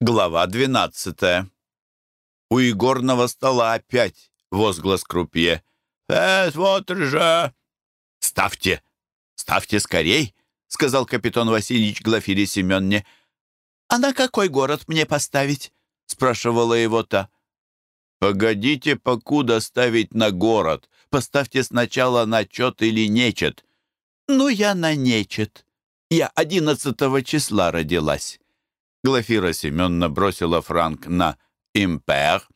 Глава 12. У игорного стола опять возглас крупье. «Э, вот же!» «Ставьте! Ставьте скорей!» — сказал капитан Васильевич Глафире Семенне. «А на какой город мне поставить?» — спрашивала его та. «Погодите, покуда ставить на город. Поставьте сначала на чет или нечет». «Ну, я на нечет. Я одиннадцатого числа родилась». Глафира Семеновна бросила франк на «Импер».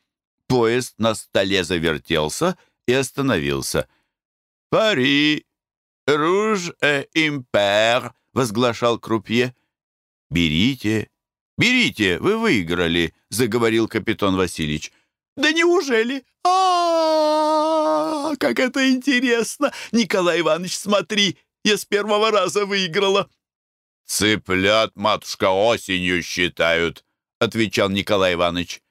Поезд на столе завертелся и остановился. «Пари! Руж э импер!» — возглашал крупье. «Берите, берите, вы выиграли!» — заговорил капитан Васильевич. «Да неужели? а, Как это интересно! Николай Иванович, смотри, я с первого раза выиграла!» «Цыплят, матушка, осенью считают», — отвечал Николай Иванович.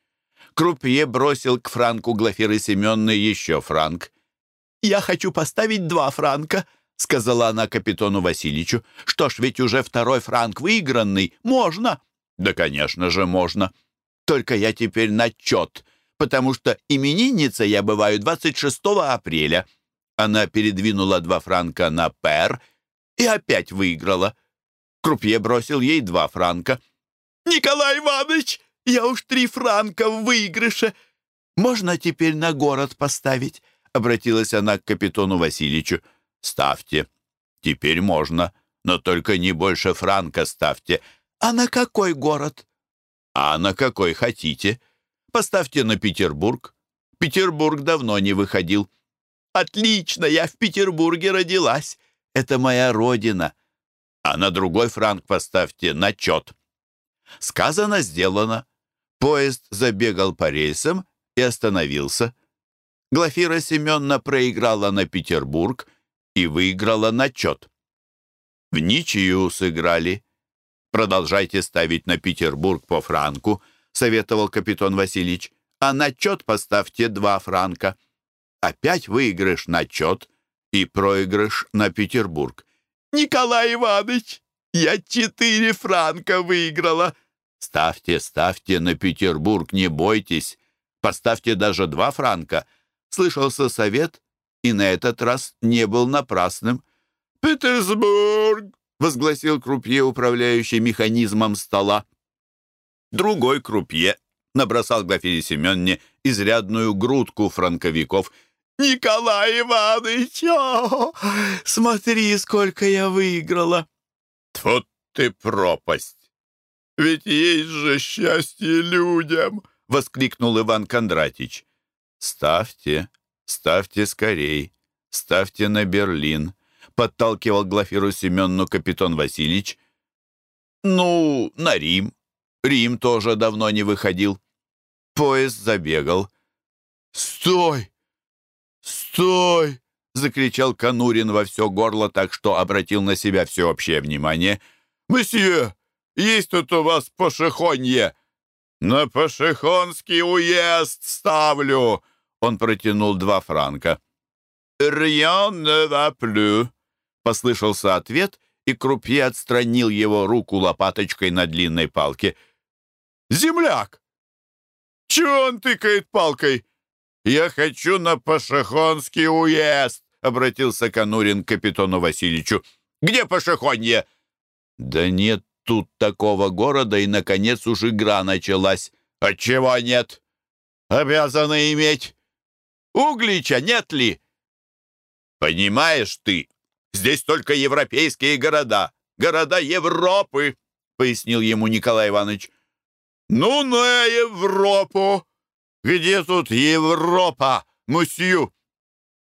Крупье бросил к франку Глафиры Семенны еще франк. «Я хочу поставить два франка», — сказала она капитану Васильевичу. «Что ж, ведь уже второй франк выигранный. Можно?» «Да, конечно же, можно. Только я теперь на чет, потому что именинница я бываю 26 апреля». Она передвинула два франка на пер и опять выиграла. Крупье бросил ей два франка. «Николай Иванович, я уж три франка в выигрыше. Можно теперь на город поставить?» Обратилась она к капитану Васильевичу. «Ставьте. Теперь можно, но только не больше франка ставьте». «А на какой город?» «А на какой хотите. Поставьте на Петербург. Петербург давно не выходил». «Отлично, я в Петербурге родилась. Это моя родина а на другой франк поставьте на чет». Сказано, сделано. Поезд забегал по рельсам и остановился. Глафира Семеновна проиграла на Петербург и выиграла на чет. В ничью сыграли. «Продолжайте ставить на Петербург по франку», — советовал капитан Васильевич. «А на чет поставьте два франка». Опять выигрыш на чет и проигрыш на Петербург. Николай Иванович, я четыре франка выиграла!» «Ставьте, ставьте на Петербург, не бойтесь. Поставьте даже два франка». Слышался совет, и на этот раз не был напрасным. «Петербург!» — возгласил крупье, управляющий механизмом стола. Другой крупье набросал Глафире Семенне изрядную грудку франковиков — Николай Иванович, о, смотри, сколько я выиграла. Тьфу ты пропасть! Ведь есть же счастье людям! Воскликнул Иван Кондратич. Ставьте, ставьте скорей, ставьте на Берлин, подталкивал Глафиру Семенну капитан Васильевич. Ну, на Рим. Рим тоже давно не выходил. Поезд забегал. «Стой! «Стой!» — закричал Конурин во все горло, так что обратил на себя всеобщее внимание. «Месье, есть тут у вас пошехонье!» «На пошехонский уезд ставлю!» Он протянул два франка. «Rien ne plus!» Послышался ответ, и крупье отстранил его руку лопаточкой на длинной палке. «Земляк! Чего он тыкает палкой?» «Я хочу на Пашихонский уезд!» — обратился Конурин к капитану Васильевичу. «Где Пашихонье?» «Да нет тут такого города, и, наконец, уж игра началась». «Отчего нет?» «Обязаны иметь. Углича нет ли?» «Понимаешь ты, здесь только европейские города, города Европы», — пояснил ему Николай Иванович. «Ну, на Европу!» Где тут Европа, мусью?»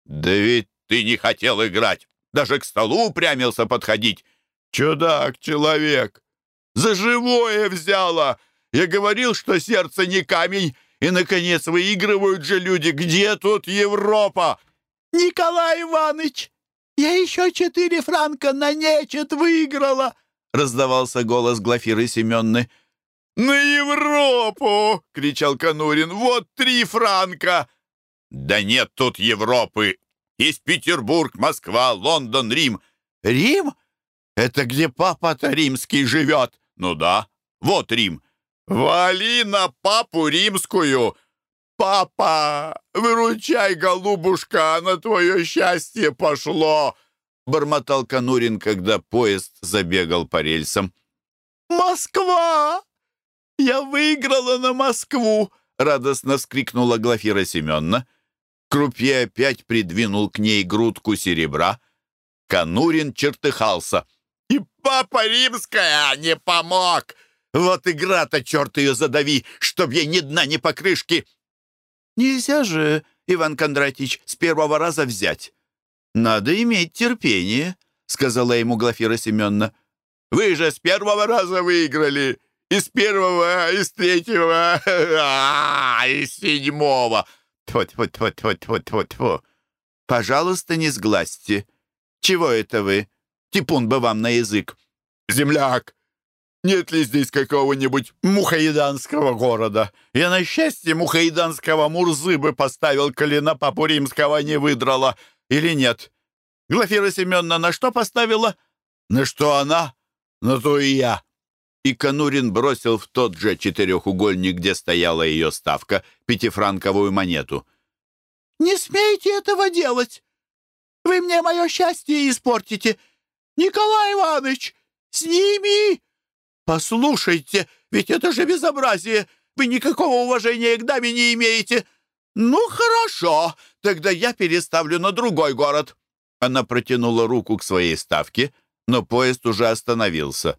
«Да ведь ты не хотел играть, даже к столу упрямился подходить. Чудак-человек! За живое взяла! Я говорил, что сердце не камень, и, наконец, выигрывают же люди. Где тут Европа?» «Николай Иванович, я еще четыре франка на нечет выиграла!» раздавался голос Глафиры Семенны. «На Европу!» — кричал Конурин. «Вот три франка!» «Да нет тут Европы! Есть Петербург, Москва, Лондон, Рим!» «Рим? Это где папа-то римский живет?» «Ну да, вот Рим. Вали на папу римскую! Папа, выручай, голубушка, на твое счастье пошло!» Бормотал Конурин, когда поезд забегал по рельсам. «Москва! Я выиграла на Москву!» радостно вскрикнула Глафира Семеновна. Крупье опять придвинул к ней грудку серебра. Конурин чертыхался. «И папа римская не помог! Вот игра-то, черт ее задави, чтоб ей ни дна, ни покрышки!» «Нельзя же, Иван Кондратьевич, с первого раза взять. Надо иметь терпение», — сказала ему Глафира Семеновна. «Вы же с первого раза выиграли! Из первого, из третьего, а, из седьмого!» Тьфу-тьфу-тьфу-тьфу-тьфу-тьфу. Пожалуйста, не сглазьте. Чего это вы? Типун бы вам на язык. Земляк, нет ли здесь какого-нибудь мухаиданского города? Я на счастье мухаиданского Мурзы бы поставил, коли на папу римского не выдрала. Или нет? Глафира Семеновна на что поставила? На что она? На то и я. И Конурин бросил в тот же четырехугольник, где стояла ее ставка, пятифранковую монету. «Не смейте этого делать! Вы мне мое счастье испортите! Николай Иванович, сними!» «Послушайте, ведь это же безобразие! Вы никакого уважения к даме не имеете!» «Ну, хорошо, тогда я переставлю на другой город!» Она протянула руку к своей ставке, но поезд уже остановился.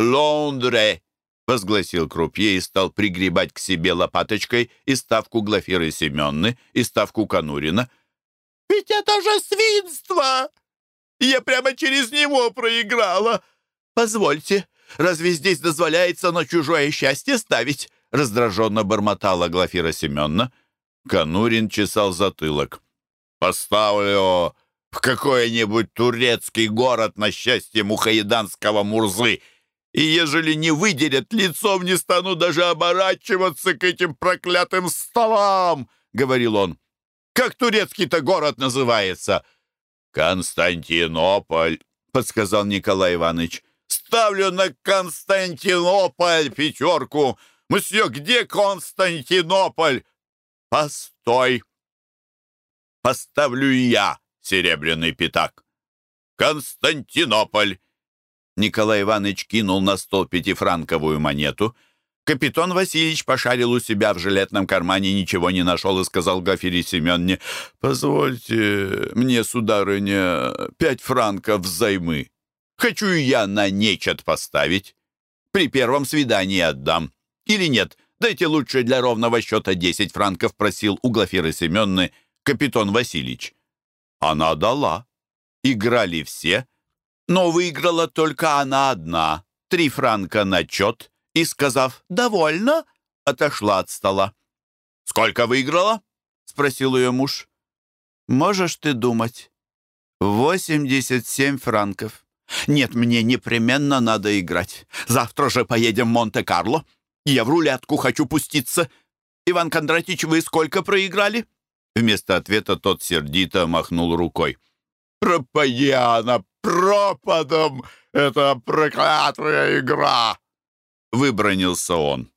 «Лондре!» — возгласил крупье и стал пригребать к себе лопаточкой и ставку Глафиры Семенны, и ставку Конурина. «Ведь это же свинство! Я прямо через него проиграла! Позвольте, разве здесь дозволяется на чужое счастье ставить?» раздраженно бормотала Глафира Семенна. Конурин чесал затылок. «Поставлю в какой-нибудь турецкий город на счастье мухаеданского Мурзы!» И ежели не выделят, лицом не стану даже оборачиваться к этим проклятым столам, — говорил он. Как турецкий-то город называется? Константинополь, — подсказал Николай Иванович. Ставлю на Константинополь пятерку. Мсье, где Константинополь? Постой. Поставлю я серебряный пятак. Константинополь. Николай Иванович кинул на стол пятифранковую монету. Капитан Васильевич пошарил у себя в жилетном кармане, ничего не нашел и сказал Гафире Семенне, «Позвольте мне, сударыня, пять франков взаймы. Хочу и я на нечет поставить. При первом свидании отдам. Или нет, дайте лучше для ровного счета десять франков», просил у Глафиры Семенны капитан Васильевич. Она дала. Играли все — но выиграла только она одна, три франка на чет, и, сказав «довольно», отошла от стола. «Сколько выиграла?» — спросил ее муж. «Можешь ты думать. Восемьдесят семь франков. Нет, мне непременно надо играть. Завтра же поедем в Монте-Карло. Я в рулетку хочу пуститься. Иван Кондратьевич, вы сколько проиграли?» Вместо ответа тот сердито махнул рукой. «Пропади она пропадом! Это проклятая игра!» Выбронился он.